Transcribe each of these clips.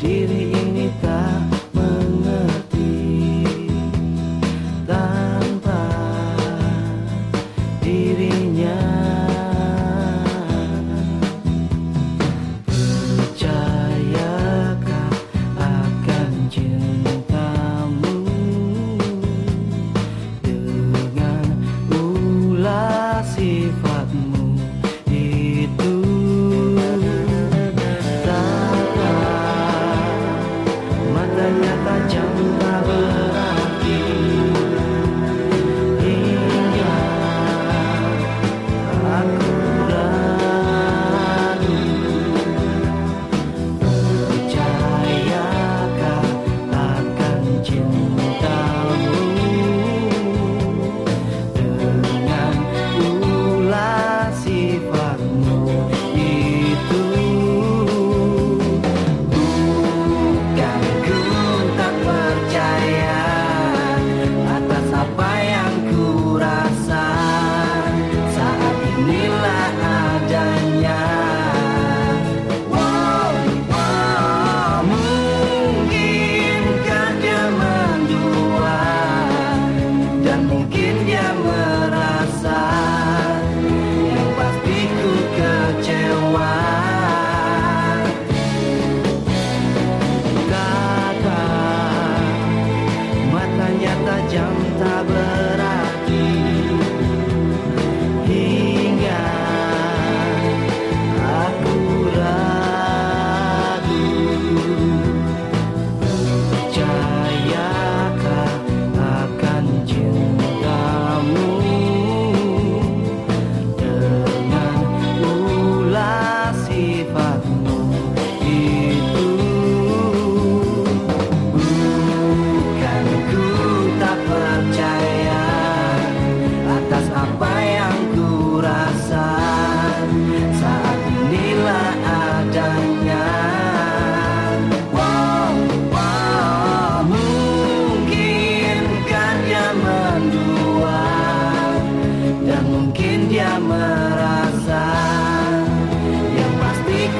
dealing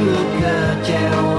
Luca Ciao ờ,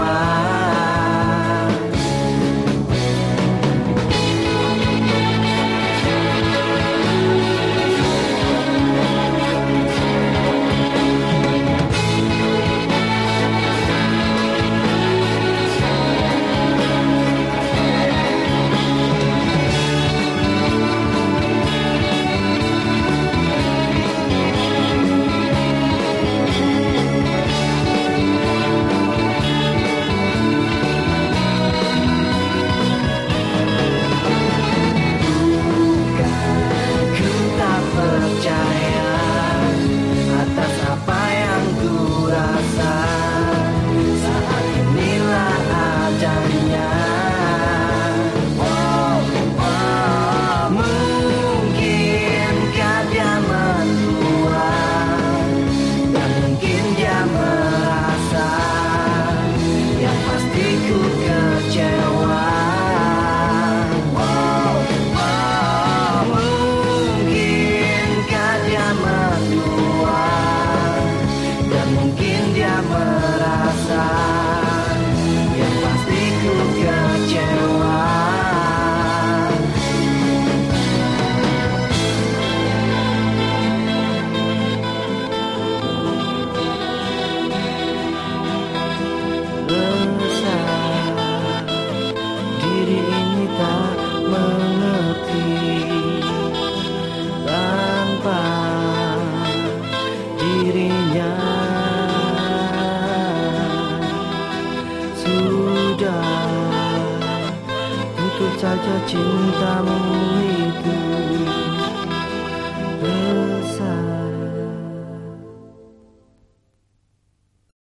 saja cintamu itu. Besar